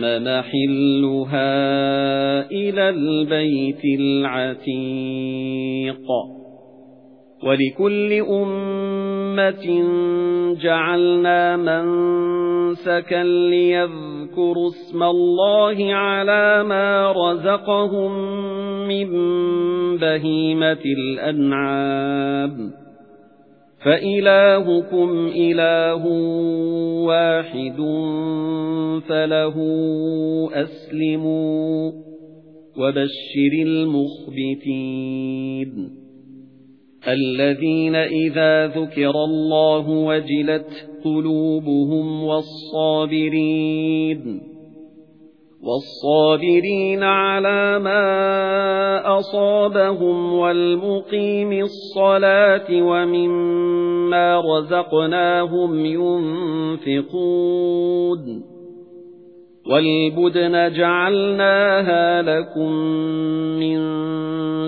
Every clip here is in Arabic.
مَحِلُّهَا إِلَى الْبَيْتِ الْعَتِيقِ. وَلِكُلِّ أُمَّةٍ جَعَلْنَا مَنسَكًا لِيَذْكُرُوا اسْمَ اللَّهِ عَلَى مَا رَزَقَهُم مِّن بَهِيمَةِ الْأَنْعَامِ. فَإِلَٰهُكُمْ إِلَٰهٌ وَاحِدٌ فَلَهُ أَسْلِمُوا وَبَشِّرِ الْمُخْبِتِينَ الَّذِينَ إِذَا ذُكِرَ اللَّهُ وَجِلَتْ قُلُوبُهُمْ وَالصَّابِرِينَ وَالصَّابِرِينَ عَلَى مَا أَصَابَهُمْ وَالْمُقِيمِ الصَّلَاةِ وَمِمَّا رَزَقْنَاهُمْ يُنْفِقُونَ وَالْبُدْنَ جَعَلْنَاهَا لَكُم مِّن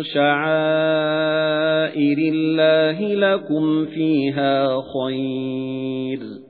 شَعَائِرِ اللَّهِ لَكُمْ فِيهَا خَيْرٌ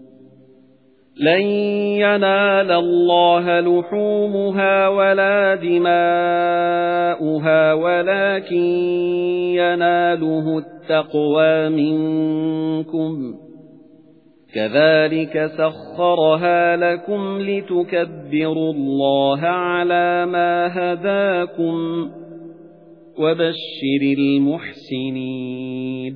لَن يَنَالَ اللَّهَ لُحُومُهَا وَلَا دِمَاؤُهَا وَلَكِن يَنَالُهُ التَّقْوَى مِنكُمْ. كَذَلِكَ سَخَّرَهَا لَكُمْ لِتُكَبِّرُوا اللَّهَ عَلَى مَا هَدَاكُمْ وَبَشِّرِ الْمُحْسِنِينَ.